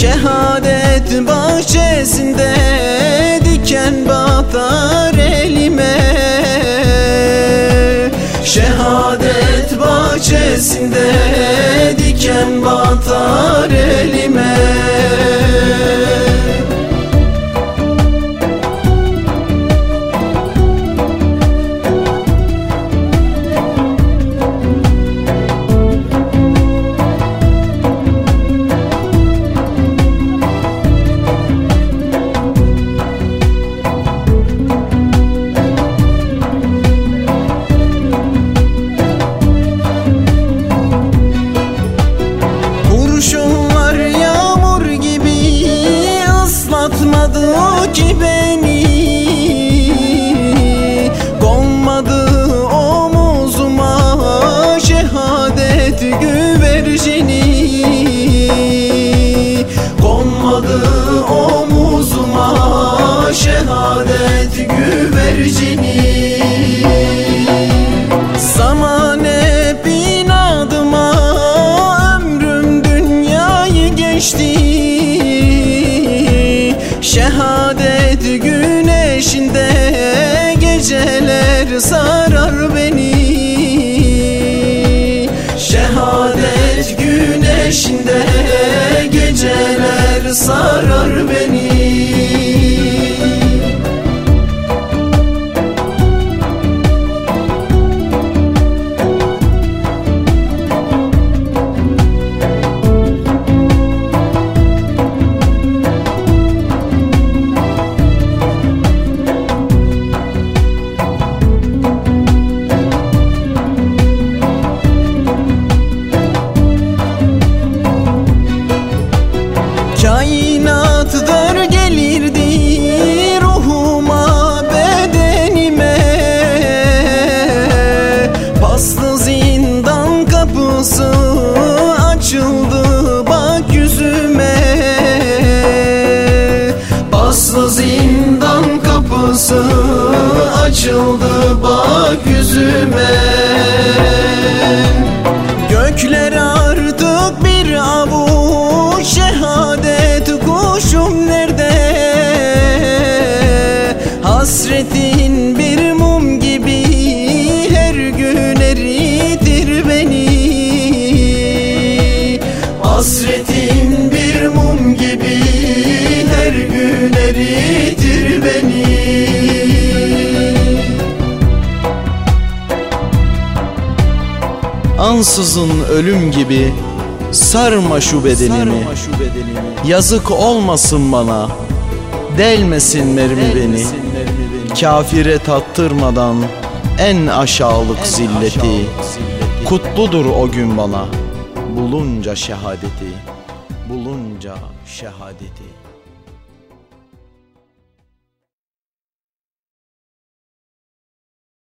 Şehadet bahçesinde diken batar elime. Şehadet bahçesinde diken batar elime. Omuzuma şehadet güvercini. Zaman hep inadıma ömrüm dünyayı geçti. Şehadet güneşinde geceler sarar beni. Şehadet güneşinde sarar beni açıldı bak yüzüme Ansızın ölüm gibi sarma şu bedenimi. Yazık olmasın bana Delmesin mermi beni. Kafire tattırmadan en aşağılık zilleti. Kutludur o gün bana Bulunca şehadeti. Bulunca şehadeti